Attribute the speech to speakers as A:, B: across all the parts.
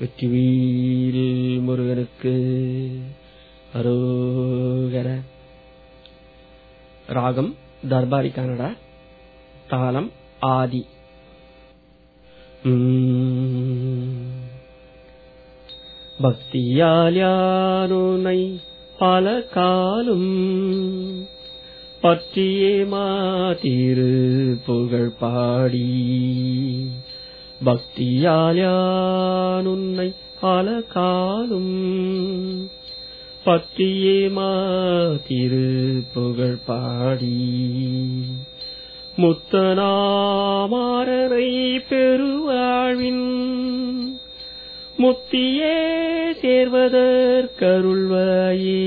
A: வெற்றிவேல் முருகனுக்கு அரோகர. ராகம் தர்பாரி கன்னடா தாளம் ஆதி. பக்தியால் யாருனை பல காலும் பற்றியே மாத்திரு புகழ் பாடி. பக்தியால் யானுன்னை பல காலும் பத்தியே மாத்திரு புகழ் பாடி. முத்தனாமாரரை பெருவாழ்வின் முத்தியே சேர்வதற்கருள்வாயே.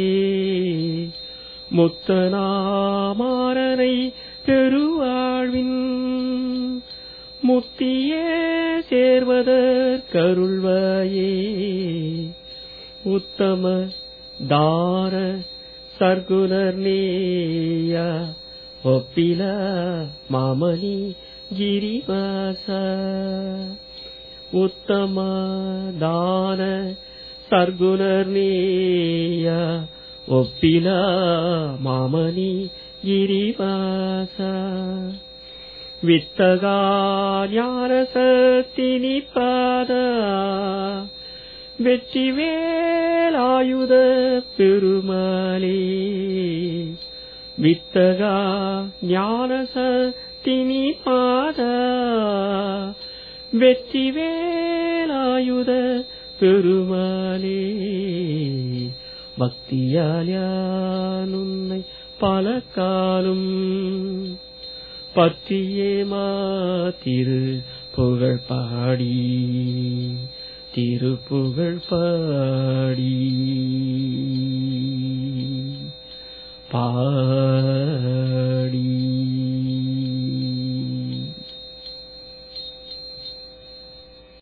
A: முத்தனாமாரனை பெருவாழ்வின் முத்தியே சேர்வதற்கருள்வாயே உத்தம தார சர்க்குலர் நேயா. ஒப்பில மாமணி கிரிவாச. உத்தம தான சர்க்குணர் நேயா. ஒப்பில மாமணி வெற்றி வேலாயுத பெருமாளே. வித்தகா ஞானசத்தினிப்பாத வெற்றி வேலாயுத பெருமாளே. பக்தியால் யானுன்னை பல காலம் பத்தியே மாத்திரு புகழ் பாடி. திருப்புகழ் பாடி. பா